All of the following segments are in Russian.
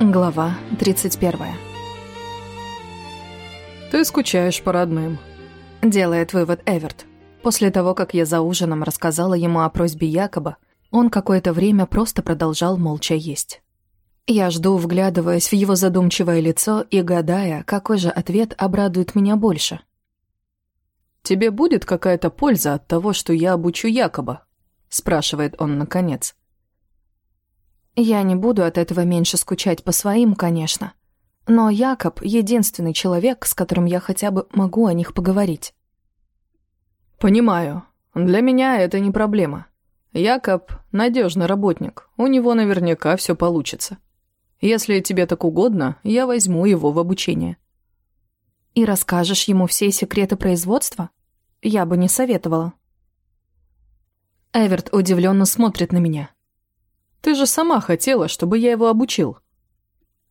Глава 31 «Ты скучаешь по родным», — делает вывод Эверт. После того, как я за ужином рассказала ему о просьбе Якоба, он какое-то время просто продолжал молча есть. Я жду, вглядываясь в его задумчивое лицо и гадая, какой же ответ обрадует меня больше. «Тебе будет какая-то польза от того, что я обучу Якоба?» — спрашивает он наконец. Я не буду от этого меньше скучать по своим, конечно. Но Якоб — единственный человек, с которым я хотя бы могу о них поговорить. «Понимаю. Для меня это не проблема. Якоб — надежный работник, у него наверняка все получится. Если тебе так угодно, я возьму его в обучение». «И расскажешь ему все секреты производства? Я бы не советовала». Эверт удивленно смотрит на меня. Ты же сама хотела, чтобы я его обучил».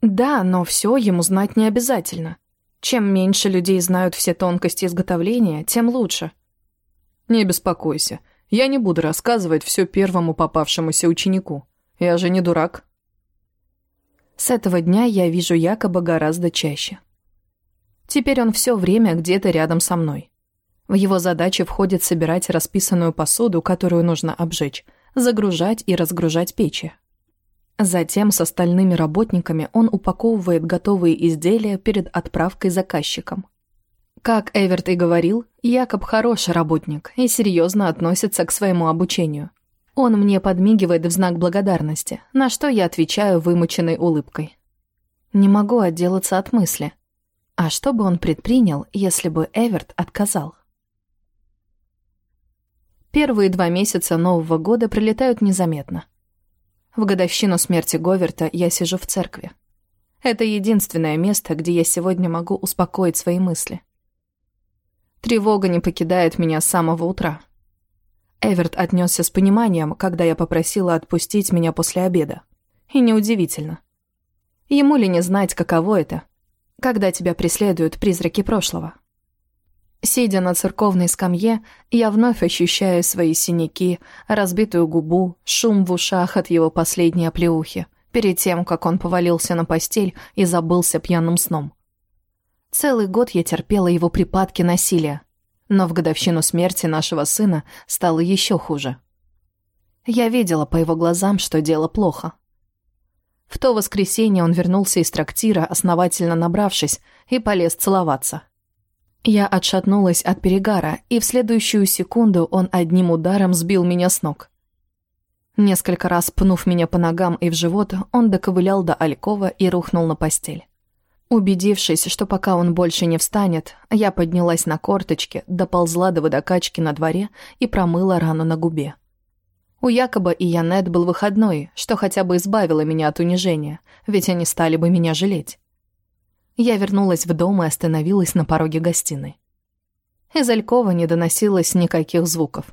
«Да, но все ему знать не обязательно. Чем меньше людей знают все тонкости изготовления, тем лучше». «Не беспокойся, я не буду рассказывать все первому попавшемуся ученику. Я же не дурак». С этого дня я вижу Якоба гораздо чаще. Теперь он все время где-то рядом со мной. В его задачи входит собирать расписанную посуду, которую нужно обжечь, загружать и разгружать печи. Затем с остальными работниками он упаковывает готовые изделия перед отправкой заказчикам. Как Эверт и говорил, Якоб хороший работник и серьезно относится к своему обучению. Он мне подмигивает в знак благодарности, на что я отвечаю вымученной улыбкой. Не могу отделаться от мысли. А что бы он предпринял, если бы Эверт отказал? Первые два месяца Нового года пролетают незаметно. В годовщину смерти Говерта я сижу в церкви. Это единственное место, где я сегодня могу успокоить свои мысли. Тревога не покидает меня с самого утра. Эверт отнесся с пониманием, когда я попросила отпустить меня после обеда. И неудивительно. Ему ли не знать, каково это, когда тебя преследуют призраки прошлого? Сидя на церковной скамье, я вновь ощущаю свои синяки, разбитую губу, шум в ушах от его последней оплеухи, перед тем, как он повалился на постель и забылся пьяным сном. Целый год я терпела его припадки насилия, но в годовщину смерти нашего сына стало еще хуже. Я видела по его глазам, что дело плохо. В то воскресенье он вернулся из трактира, основательно набравшись, и полез целоваться. Я отшатнулась от перегара, и в следующую секунду он одним ударом сбил меня с ног. Несколько раз пнув меня по ногам и в живот, он доковылял до Алькова и рухнул на постель. Убедившись, что пока он больше не встанет, я поднялась на корточки, доползла до водокачки на дворе и промыла рану на губе. У Якоба и Янет был выходной, что хотя бы избавило меня от унижения, ведь они стали бы меня жалеть. Я вернулась в дом и остановилась на пороге гостиной. Из Алькова не доносилось никаких звуков.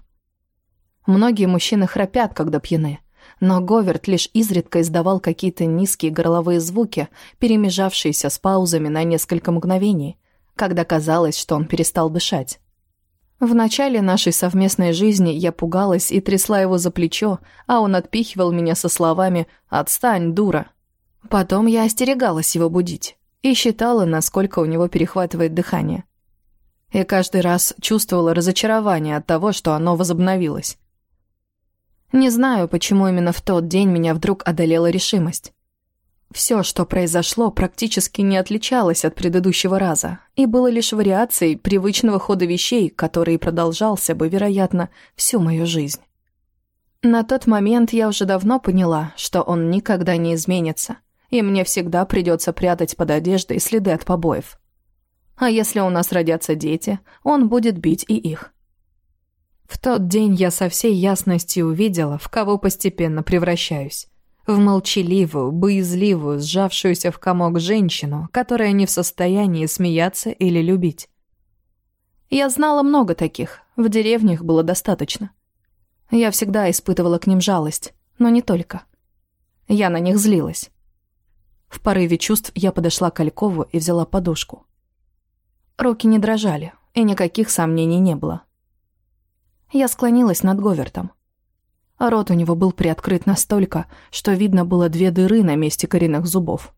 Многие мужчины храпят, когда пьяны, но Говерт лишь изредка издавал какие-то низкие горловые звуки, перемежавшиеся с паузами на несколько мгновений, когда казалось, что он перестал дышать. В начале нашей совместной жизни я пугалась и трясла его за плечо, а он отпихивал меня со словами «Отстань, дура». Потом я остерегалась его будить и считала, насколько у него перехватывает дыхание. И каждый раз чувствовала разочарование от того, что оно возобновилось. Не знаю, почему именно в тот день меня вдруг одолела решимость. Все, что произошло, практически не отличалось от предыдущего раза и было лишь вариацией привычного хода вещей, который продолжался бы, вероятно, всю мою жизнь. На тот момент я уже давно поняла, что он никогда не изменится, и мне всегда придется прятать под одеждой следы от побоев. А если у нас родятся дети, он будет бить и их. В тот день я со всей ясностью увидела, в кого постепенно превращаюсь. В молчаливую, боязливую, сжавшуюся в комок женщину, которая не в состоянии смеяться или любить. Я знала много таких, в деревнях было достаточно. Я всегда испытывала к ним жалость, но не только. Я на них злилась. В порыве чувств я подошла к Алькову и взяла подушку. Руки не дрожали, и никаких сомнений не было. Я склонилась над Говертом. Рот у него был приоткрыт настолько, что видно было две дыры на месте коренных зубов.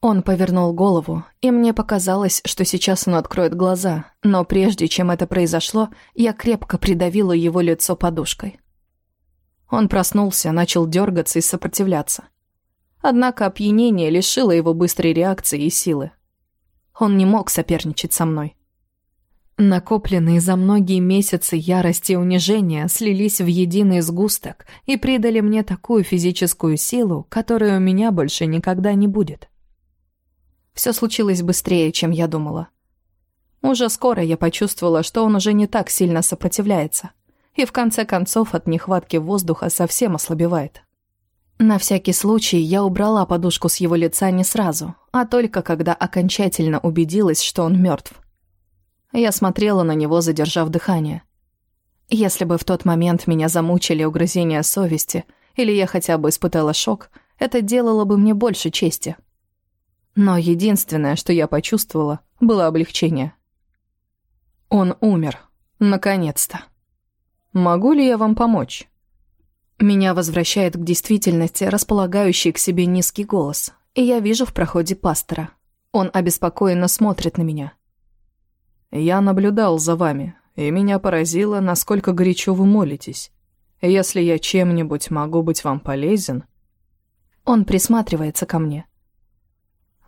Он повернул голову, и мне показалось, что сейчас он откроет глаза, но прежде чем это произошло, я крепко придавила его лицо подушкой. Он проснулся, начал дергаться и сопротивляться. Однако опьянение лишило его быстрой реакции и силы. Он не мог соперничать со мной. Накопленные за многие месяцы ярости и унижения слились в единый сгусток и придали мне такую физическую силу, которой у меня больше никогда не будет. Все случилось быстрее, чем я думала. Уже скоро я почувствовала, что он уже не так сильно сопротивляется, и в конце концов от нехватки воздуха совсем ослабевает. На всякий случай я убрала подушку с его лица не сразу, а только когда окончательно убедилась, что он мертв. Я смотрела на него, задержав дыхание. Если бы в тот момент меня замучили угрызения совести, или я хотя бы испытала шок, это делало бы мне больше чести. Но единственное, что я почувствовала, было облегчение. Он умер. Наконец-то. Могу ли я вам помочь? Меня возвращает к действительности располагающий к себе низкий голос, и я вижу в проходе пастора. Он обеспокоенно смотрит на меня. Я наблюдал за вами, и меня поразило, насколько горячо вы молитесь. Если я чем-нибудь могу быть вам полезен...» Он присматривается ко мне.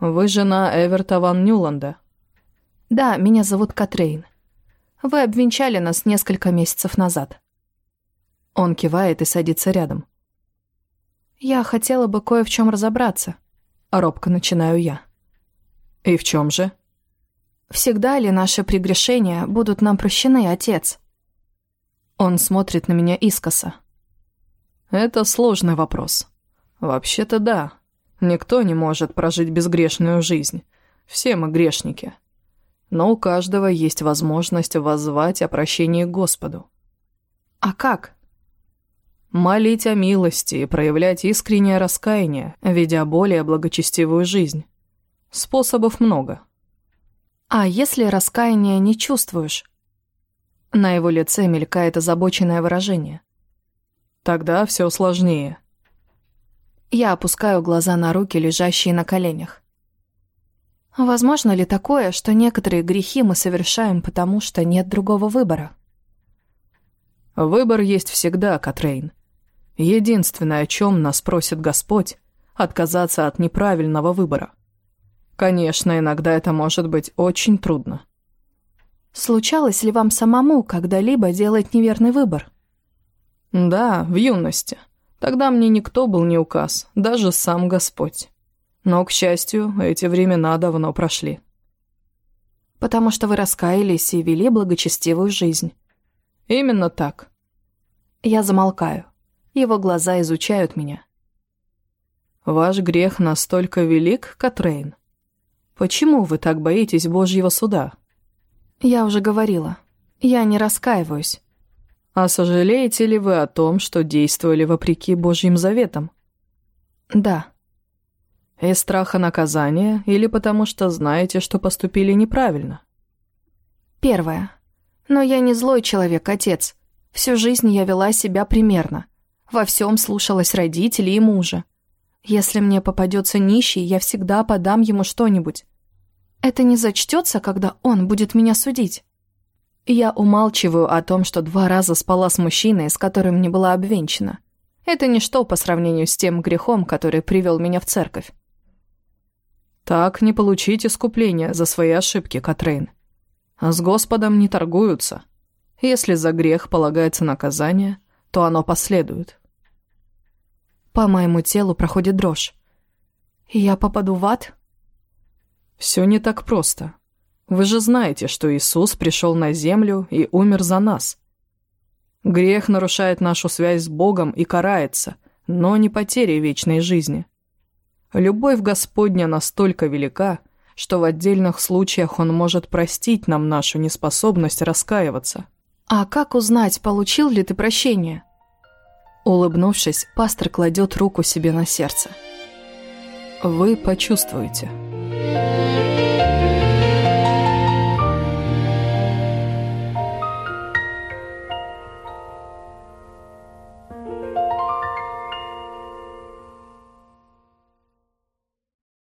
«Вы жена Эверта Ван Нюланда?» «Да, меня зовут Катрейн. Вы обвенчали нас несколько месяцев назад». Он кивает и садится рядом. «Я хотела бы кое в чем разобраться», — робко начинаю я. «И в чем же?» Всегда ли наши прегрешения будут нам прощены, отец? Он смотрит на меня искоса. Это сложный вопрос. Вообще-то да. Никто не может прожить безгрешную жизнь. Все мы грешники. Но у каждого есть возможность воззвать о прощении Господу. А как? Молить о милости и проявлять искреннее раскаяние, ведя более благочестивую жизнь. Способов много. «А если раскаяния не чувствуешь?» На его лице мелькает озабоченное выражение. «Тогда все сложнее». Я опускаю глаза на руки, лежащие на коленях. Возможно ли такое, что некоторые грехи мы совершаем, потому что нет другого выбора? Выбор есть всегда, Катрейн. Единственное, о чем нас просит Господь, отказаться от неправильного выбора. Конечно, иногда это может быть очень трудно. Случалось ли вам самому когда-либо делать неверный выбор? Да, в юности. Тогда мне никто был не указ, даже сам Господь. Но, к счастью, эти времена давно прошли. Потому что вы раскаялись и вели благочестивую жизнь. Именно так. Я замолкаю. Его глаза изучают меня. Ваш грех настолько велик, Катрейн, Почему вы так боитесь Божьего суда? Я уже говорила. Я не раскаиваюсь. А сожалеете ли вы о том, что действовали вопреки Божьим заветам? Да. Из страха наказания или потому что знаете, что поступили неправильно? Первое. Но я не злой человек, отец. Всю жизнь я вела себя примерно. Во всем слушалась родителей и мужа. Если мне попадется нищий, я всегда подам ему что-нибудь. Это не зачтется, когда он будет меня судить. Я умалчиваю о том, что два раза спала с мужчиной, с которым не была обвенчана. Это ничто по сравнению с тем грехом, который привел меня в церковь. Так не получить искупления за свои ошибки, Катрейн. А с Господом не торгуются. Если за грех полагается наказание, то оно последует. По моему телу проходит дрожь. Я попаду в ад? Все не так просто. Вы же знаете, что Иисус пришел на землю и умер за нас. Грех нарушает нашу связь с Богом и карается, но не потерей вечной жизни. Любовь Господня настолько велика, что в отдельных случаях Он может простить нам нашу неспособность раскаиваться. «А как узнать, получил ли ты прощение?» Улыбнувшись, пастор кладет руку себе на сердце. «Вы почувствуете».